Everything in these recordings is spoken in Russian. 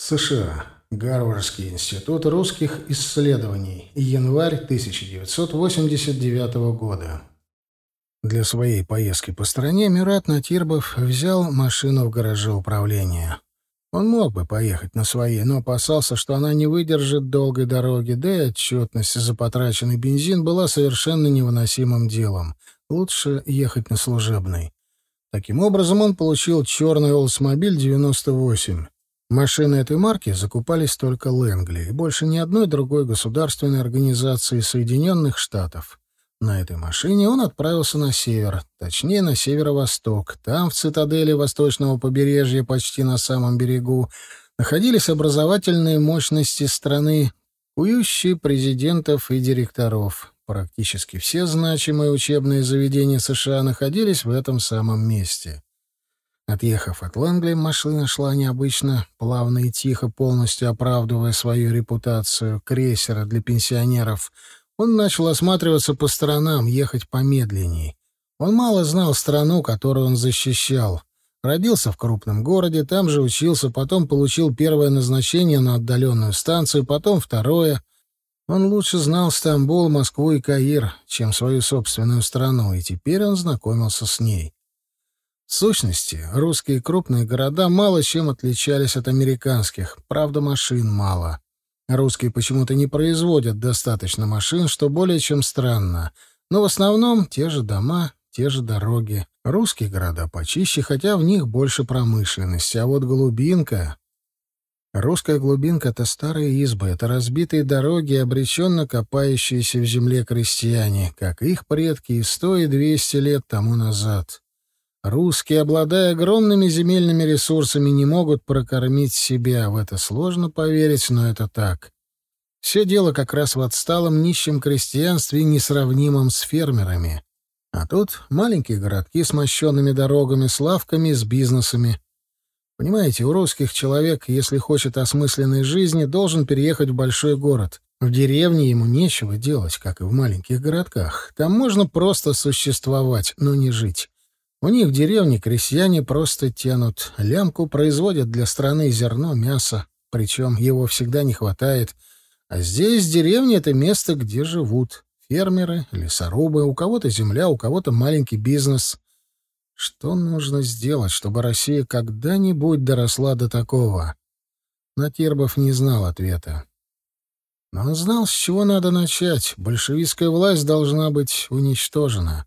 США. Гарвардский институт русских исследований. Январь 1989 года. Для своей поездки по стране Мират Натирбов взял машину в гараже управления. Он мог бы поехать на своей, но опасался, что она не выдержит долгой дороги, да и отчетность за потраченный бензин была совершенно невыносимым делом. Лучше ехать на служебной. Таким образом, он получил черный Oldsmobile 98. Машины этой марки закупались только Лэнгли и больше ни одной другой государственной организации Соединенных Штатов. На этой машине он отправился на север, точнее на северо-восток. Там, в цитадели восточного побережья, почти на самом берегу, находились образовательные мощности страны, кующие президентов и директоров. Практически все значимые учебные заведения США находились в этом самом месте. Отъехав от Лэнгли, машина шла необычно, плавно и тихо, полностью оправдывая свою репутацию крейсера для пенсионеров. Он начал осматриваться по сторонам, ехать помедленней. Он мало знал страну, которую он защищал. Родился в крупном городе, там же учился, потом получил первое назначение на отдаленную станцию, потом второе. Он лучше знал Стамбул, Москву и Каир, чем свою собственную страну, и теперь он знакомился с ней. В сущности, русские крупные города мало чем отличались от американских, правда, машин мало. Русские почему-то не производят достаточно машин, что более чем странно. Но в основном те же дома, те же дороги. Русские города почище, хотя в них больше промышленности. А вот глубинка... Русская глубинка — это старые избы, это разбитые дороги, обреченно копающиеся в земле крестьяне, как их предки и сто и двести лет тому назад. Русские, обладая огромными земельными ресурсами, не могут прокормить себя. В это сложно поверить, но это так. Все дело как раз в отсталом нищем крестьянстве, несравнимом с фермерами. А тут маленькие городки с мощенными дорогами, с лавками, с бизнесами. Понимаете, у русских человек, если хочет осмысленной жизни, должен переехать в большой город. В деревне ему нечего делать, как и в маленьких городках. Там можно просто существовать, но не жить. У них в деревне крестьяне просто тянут лямку, производят для страны зерно, мясо, причем его всегда не хватает. А здесь деревня — это место, где живут фермеры, лесорубы, у кого-то земля, у кого-то маленький бизнес. Что нужно сделать, чтобы Россия когда-нибудь доросла до такого? Натербов не знал ответа. Но он знал, с чего надо начать. Большевистская власть должна быть уничтожена.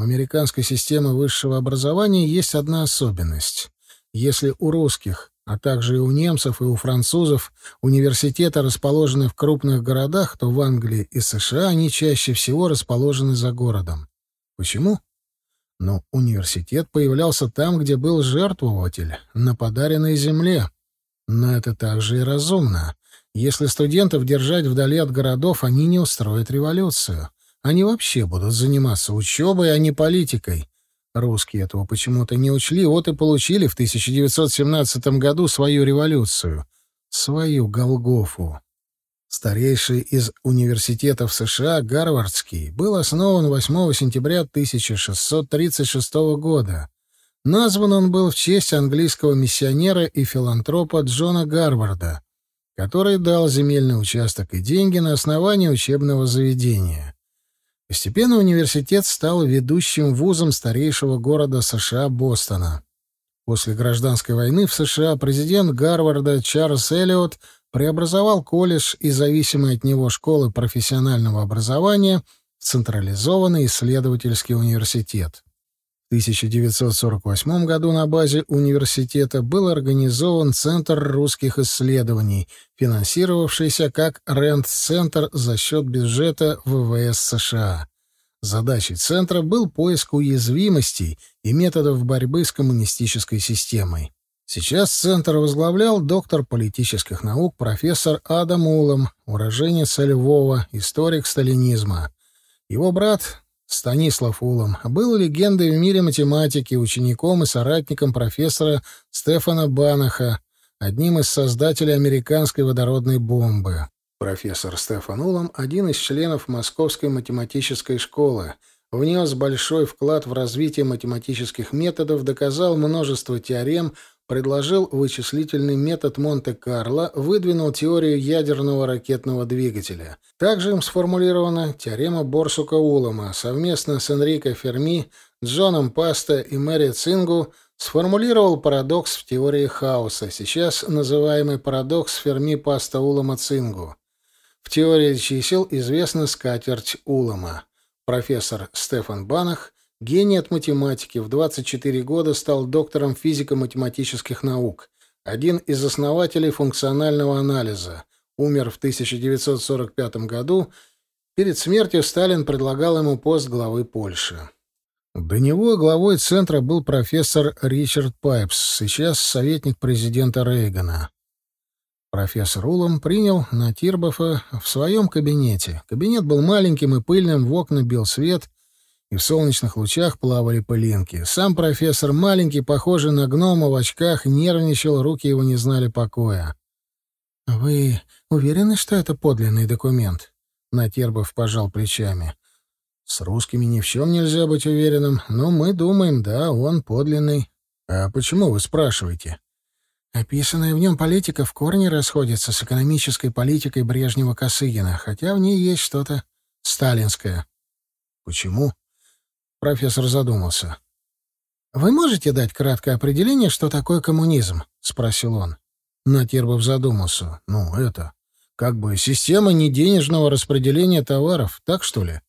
У американской системы высшего образования есть одна особенность. Если у русских, а также и у немцев, и у французов университеты расположены в крупных городах, то в Англии и США они чаще всего расположены за городом. Почему? Ну, университет появлялся там, где был жертвователь, на подаренной земле. Но это также и разумно. Если студентов держать вдали от городов, они не устроят революцию. Они вообще будут заниматься учебой, а не политикой. Русские этого почему-то не учли, вот и получили в 1917 году свою революцию, свою Голгофу. Старейший из университетов США, Гарвардский, был основан 8 сентября 1636 года. Назван он был в честь английского миссионера и филантропа Джона Гарварда, который дал земельный участок и деньги на основании учебного заведения. Постепенно университет стал ведущим вузом старейшего города США Бостона. После гражданской войны в США президент Гарварда Чарльз Эллиот преобразовал колледж и зависимые от него школы профессионального образования в централизованный исследовательский университет. 1948 году на базе университета был организован Центр русских исследований, финансировавшийся как Рент-центр за счет бюджета ВВС США. Задачей Центра был поиск уязвимостей и методов борьбы с коммунистической системой. Сейчас Центр возглавлял доктор политических наук профессор Адам Улом, уроженец Львова, историк сталинизма. Его брат Станислав Улом был легендой в мире математики, учеником и соратником профессора Стефана Банаха, одним из создателей американской водородной бомбы. Профессор Стефан Улом — один из членов Московской математической школы, внес большой вклад в развитие математических методов, доказал множество теорем, предложил вычислительный метод Монте-Карло, выдвинул теорию ядерного ракетного двигателя. Также им сформулирована теорема Борсука-Улама. Совместно с Энрико Ферми, Джоном Паста и Мэри Цингу сформулировал парадокс в теории хаоса, сейчас называемый парадокс Ферми-Паста-Улама-Цингу. В теории чисел известна скатерть Улама. Профессор Стефан Банах – Гений от математики, в 24 года стал доктором физико-математических наук, один из основателей функционального анализа. Умер в 1945 году. Перед смертью Сталин предлагал ему пост главы Польши. До него главой центра был профессор Ричард Пайпс, сейчас советник президента Рейгана. Профессор Улом принял Натирбофа в своем кабинете. Кабинет был маленьким и пыльным, в окна бил свет — и в солнечных лучах плавали пылинки. Сам профессор, маленький, похожий на гнома в очках, нервничал, руки его не знали покоя. «Вы уверены, что это подлинный документ?» Натербов пожал плечами. «С русскими ни в чем нельзя быть уверенным, но мы думаем, да, он подлинный. А почему вы спрашиваете?» Описанная в нем политика в корне расходится с экономической политикой Брежнева-Косыгина, хотя в ней есть что-то сталинское. Почему? Профессор задумался. «Вы можете дать краткое определение, что такое коммунизм?» — спросил он. Натербов задумался. «Ну, это... Как бы система неденежного распределения товаров, так что ли?»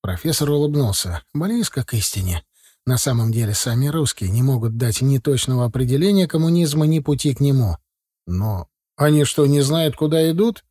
Профессор улыбнулся. «Близко к истине. На самом деле сами русские не могут дать ни точного определения коммунизма, ни пути к нему. Но они что, не знают, куда идут?»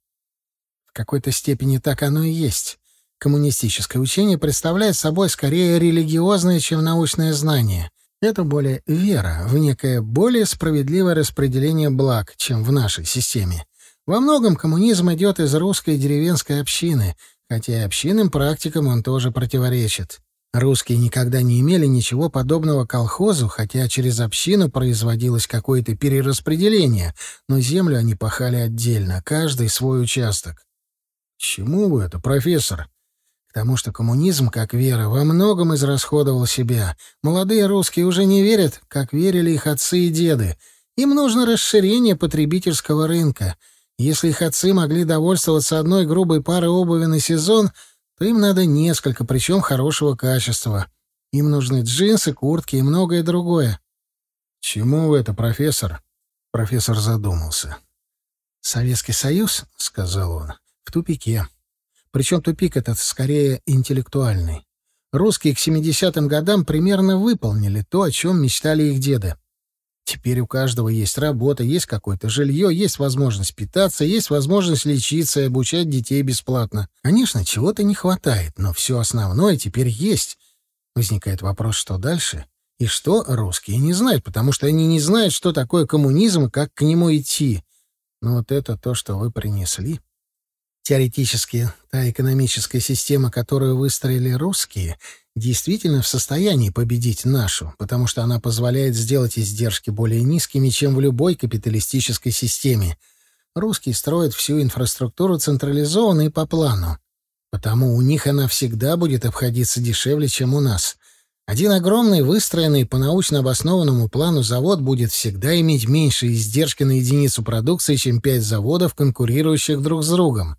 «В какой-то степени так оно и есть. Коммунистическое учение представляет собой скорее религиозное, чем научное знание. Это более вера в некое более справедливое распределение благ, чем в нашей системе. Во многом коммунизм идет из русской деревенской общины, хотя и общинным практикам он тоже противоречит. Русские никогда не имели ничего подобного колхозу, хотя через общину производилось какое-то перераспределение, но землю они пахали отдельно, каждый свой участок. «Чему вы это, профессор?» Потому что коммунизм, как вера, во многом израсходовал себя. Молодые русские уже не верят, как верили их отцы и деды. Им нужно расширение потребительского рынка. Если их отцы могли довольствоваться одной грубой парой обуви на сезон, то им надо несколько, причем хорошего качества. Им нужны джинсы, куртки и многое другое. «Чему это, профессор?» Профессор задумался. «Советский Союз, — сказал он, — в тупике. Причем тупик этот скорее интеллектуальный. Русские к 70-м годам примерно выполнили то, о чем мечтали их деды. Теперь у каждого есть работа, есть какое-то жилье, есть возможность питаться, есть возможность лечиться и обучать детей бесплатно. Конечно, чего-то не хватает, но все основное теперь есть. Возникает вопрос, что дальше? И что русские не знают, потому что они не знают, что такое коммунизм и как к нему идти. Но вот это то, что вы принесли. Теоретически, та экономическая система, которую выстроили русские, действительно в состоянии победить нашу, потому что она позволяет сделать издержки более низкими, чем в любой капиталистической системе. Русские строят всю инфраструктуру централизованно и по плану. Потому у них она всегда будет обходиться дешевле, чем у нас. Один огромный, выстроенный по научно обоснованному плану завод будет всегда иметь меньшие издержки на единицу продукции, чем пять заводов, конкурирующих друг с другом.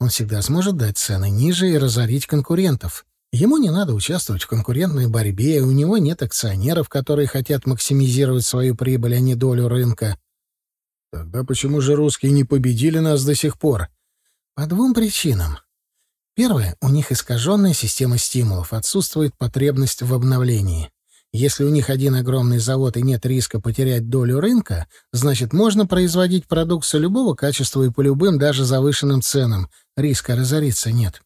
Он всегда сможет дать цены ниже и разорить конкурентов. Ему не надо участвовать в конкурентной борьбе, у него нет акционеров, которые хотят максимизировать свою прибыль, а не долю рынка. Тогда почему же русские не победили нас до сих пор? По двум причинам. Первое, у них искаженная система стимулов, отсутствует потребность в обновлении. Если у них один огромный завод и нет риска потерять долю рынка, значит, можно производить продукцию любого качества и по любым, даже завышенным ценам. Риска разориться нет.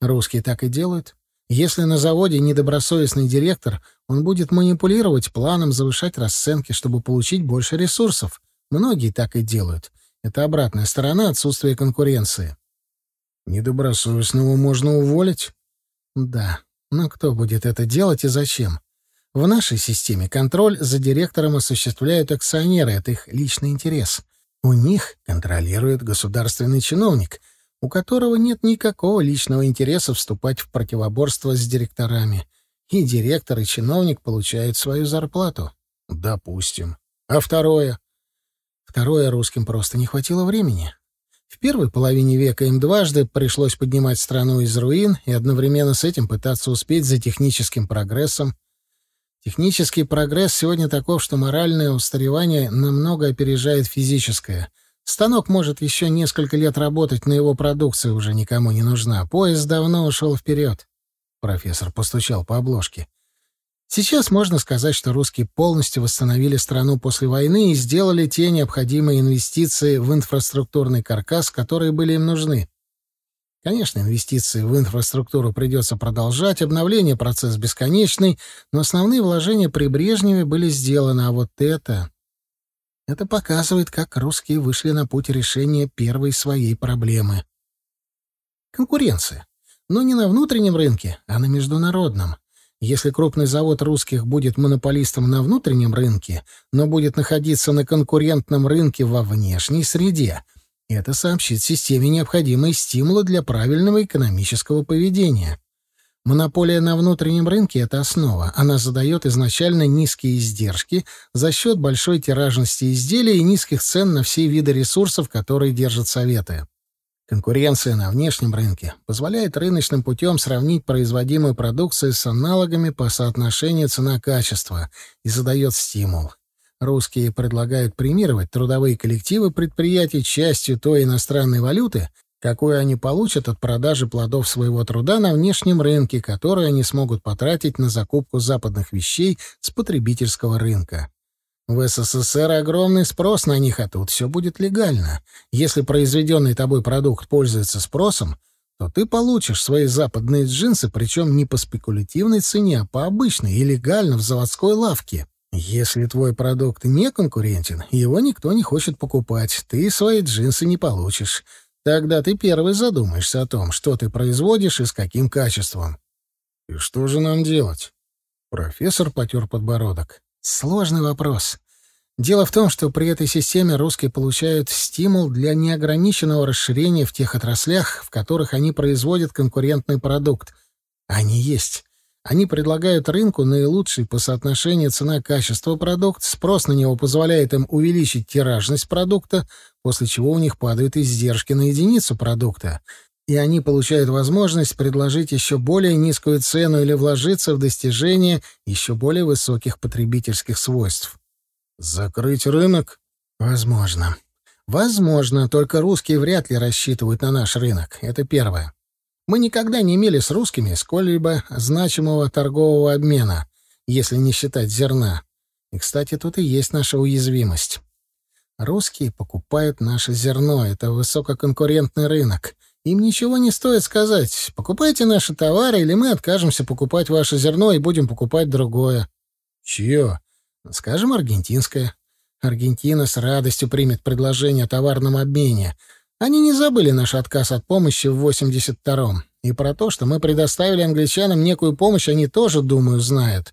Русские так и делают. Если на заводе недобросовестный директор, он будет манипулировать планом, завышать расценки, чтобы получить больше ресурсов. Многие так и делают. Это обратная сторона отсутствия конкуренции. Недобросовестного можно уволить? Да. Но кто будет это делать и зачем? В нашей системе контроль за директором осуществляют акционеры, это их личный интерес. У них контролирует государственный чиновник, у которого нет никакого личного интереса вступать в противоборство с директорами. И директор, и чиновник получают свою зарплату. Допустим. А второе? Второе русским просто не хватило времени. В первой половине века им дважды пришлось поднимать страну из руин и одновременно с этим пытаться успеть за техническим прогрессом. Технический прогресс сегодня таков, что моральное устаревание намного опережает физическое. Станок может еще несколько лет работать, но его продукция уже никому не нужна. Поезд давно ушел вперед. Профессор постучал по обложке. Сейчас можно сказать, что русские полностью восстановили страну после войны и сделали те необходимые инвестиции в инфраструктурный каркас, которые были им нужны. Конечно, инвестиции в инфраструктуру придется продолжать, обновление — процесс бесконечный, но основные вложения при Брежневе были сделаны, а вот это... Это показывает, как русские вышли на путь решения первой своей проблемы. Конкуренция. Но не на внутреннем рынке, а на международном. Если крупный завод русских будет монополистом на внутреннем рынке, но будет находиться на конкурентном рынке во внешней среде, это сообщит системе необходимые стимулы для правильного экономического поведения. Монополия на внутреннем рынке — это основа. Она задает изначально низкие издержки за счет большой тиражности изделий и низких цен на все виды ресурсов, которые держат советы. Конкуренция на внешнем рынке позволяет рыночным путем сравнить производимую продукцию с аналогами по соотношению цена-качество и задает стимул. Русские предлагают премировать трудовые коллективы предприятий частью той иностранной валюты, какую они получат от продажи плодов своего труда на внешнем рынке, которую они смогут потратить на закупку западных вещей с потребительского рынка. В СССР огромный спрос на них, а тут все будет легально. Если произведенный тобой продукт пользуется спросом, то ты получишь свои западные джинсы, причем не по спекулятивной цене, а по обычной и легально в заводской лавке. Если твой продукт не конкурентен, его никто не хочет покупать, ты свои джинсы не получишь. Тогда ты первый задумаешься о том, что ты производишь и с каким качеством. И что же нам делать? Профессор потер подбородок. Сложный вопрос. Дело в том, что при этой системе русские получают стимул для неограниченного расширения в тех отраслях, в которых они производят конкурентный продукт. Они есть. Они предлагают рынку наилучший по соотношению цена-качество продукт, спрос на него позволяет им увеличить тиражность продукта, после чего у них падают издержки на единицу продукта и они получают возможность предложить еще более низкую цену или вложиться в достижение еще более высоких потребительских свойств. Закрыть рынок? Возможно. Возможно, только русские вряд ли рассчитывают на наш рынок. Это первое. Мы никогда не имели с русскими сколь-либо значимого торгового обмена, если не считать зерна. И, кстати, тут и есть наша уязвимость. Русские покупают наше зерно. Это высококонкурентный рынок. Им ничего не стоит сказать, покупайте наши товары, или мы откажемся покупать ваше зерно и будем покупать другое. Чье? Скажем, аргентинское. Аргентина с радостью примет предложение о товарном обмене. Они не забыли наш отказ от помощи в 82-м. И про то, что мы предоставили англичанам некую помощь, они тоже, думаю, знают.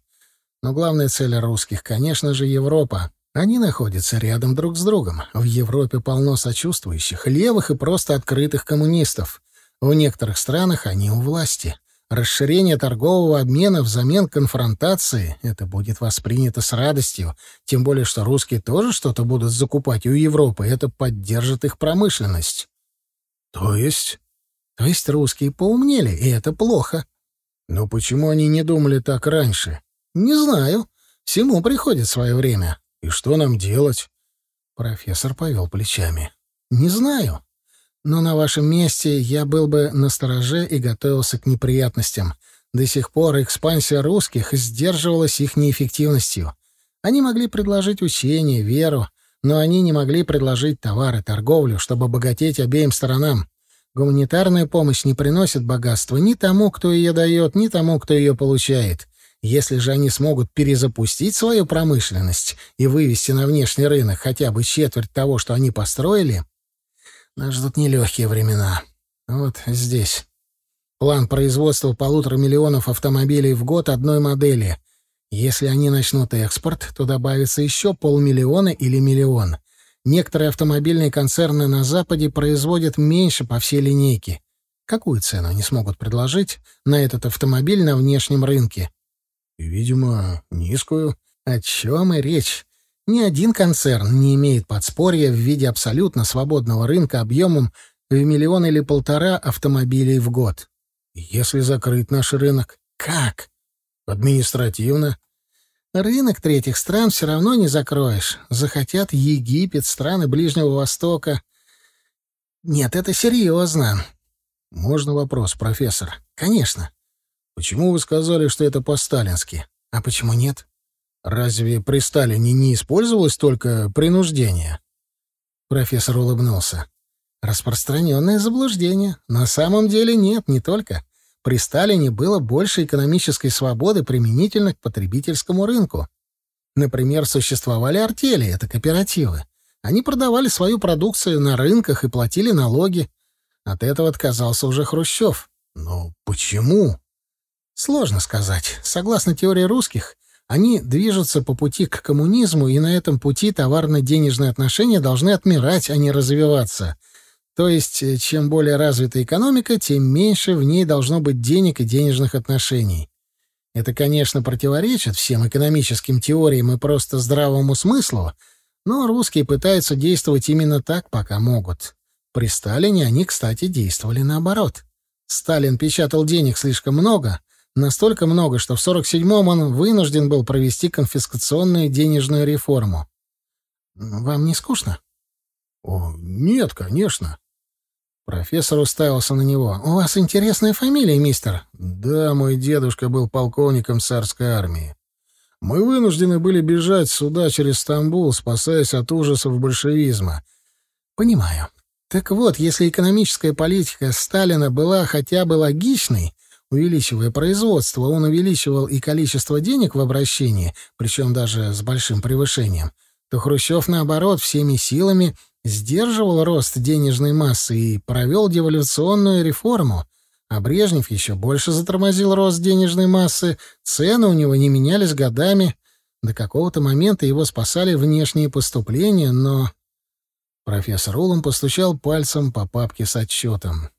Но главная цель русских, конечно же, Европа. Они находятся рядом друг с другом. В Европе полно сочувствующих, левых и просто открытых коммунистов. В некоторых странах они у власти. Расширение торгового обмена взамен конфронтации — это будет воспринято с радостью, тем более что русские тоже что-то будут закупать у Европы, это поддержит их промышленность. То есть? То есть русские поумнели, и это плохо. Но почему они не думали так раньше? Не знаю. Всему приходит свое время. И что нам делать? Профессор повел плечами. Не знаю. Но на вашем месте я был бы настороже и готовился к неприятностям. До сих пор экспансия русских сдерживалась их неэффективностью. Они могли предложить учение, веру, но они не могли предложить товары, торговлю, чтобы богатеть обеим сторонам. Гуманитарная помощь не приносит богатства ни тому, кто ее дает, ни тому, кто ее получает. Если же они смогут перезапустить свою промышленность и вывести на внешний рынок хотя бы четверть того, что они построили, нас ждут нелегкие времена. Вот здесь. План производства полутора миллионов автомобилей в год одной модели. Если они начнут экспорт, то добавится еще полмиллиона или миллион. Некоторые автомобильные концерны на Западе производят меньше по всей линейке. Какую цену они смогут предложить на этот автомобиль на внешнем рынке? Видимо, низкую. О чем и речь? Ни один концерн не имеет подспорья в виде абсолютно свободного рынка объемом в миллион или полтора автомобилей в год. Если закрыть наш рынок, как? Административно. Рынок третьих стран все равно не закроешь. Захотят Египет, страны Ближнего Востока. Нет, это серьезно. Можно вопрос, профессор? Конечно. Почему вы сказали, что это по-сталински? А почему нет? Разве при Сталине не использовалось только принуждение? Профессор улыбнулся. Распространенное заблуждение. На самом деле нет, не только. При Сталине было больше экономической свободы применительно к потребительскому рынку. Например, существовали артели, это кооперативы. Они продавали свою продукцию на рынках и платили налоги. От этого отказался уже Хрущев. Но почему? Сложно сказать. Согласно теории русских, они движутся по пути к коммунизму, и на этом пути товарно-денежные отношения должны отмирать, а не развиваться. То есть, э, чем более развита экономика, тем меньше в ней должно быть денег и денежных отношений. Это, конечно, противоречит всем экономическим теориям и просто здравому смыслу, но русские пытаются действовать именно так, пока могут. При Сталине они, кстати, действовали наоборот. Сталин печатал денег слишком много, настолько много, что в 47-м он вынужден был провести конфискационную денежную реформу. Вам не скучно? О, нет, конечно. Профессор уставился на него. «У вас интересная фамилия, мистер?» «Да, мой дедушка был полковником царской армии. Мы вынуждены были бежать сюда через Стамбул, спасаясь от ужасов большевизма». «Понимаю. Так вот, если экономическая политика Сталина была хотя бы логичной, увеличивая производство, он увеличивал и количество денег в обращении, причем даже с большим превышением, то Хрущев, наоборот, всеми силами сдерживал рост денежной массы и провел деволюционную реформу, а Брежнев еще больше затормозил рост денежной массы, цены у него не менялись годами. До какого-то момента его спасали внешние поступления, но... Профессор Улом постучал пальцем по папке с отчетом.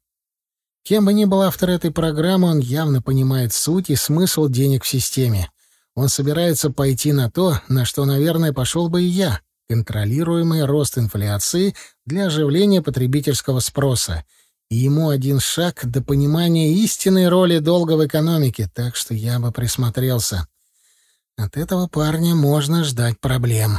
Кем бы ни был автор этой программы, он явно понимает суть и смысл денег в системе. Он собирается пойти на то, на что, наверное, пошел бы и я — контролируемый рост инфляции для оживления потребительского спроса. И ему один шаг до понимания истинной роли долга в экономике, так что я бы присмотрелся. От этого парня можно ждать проблем.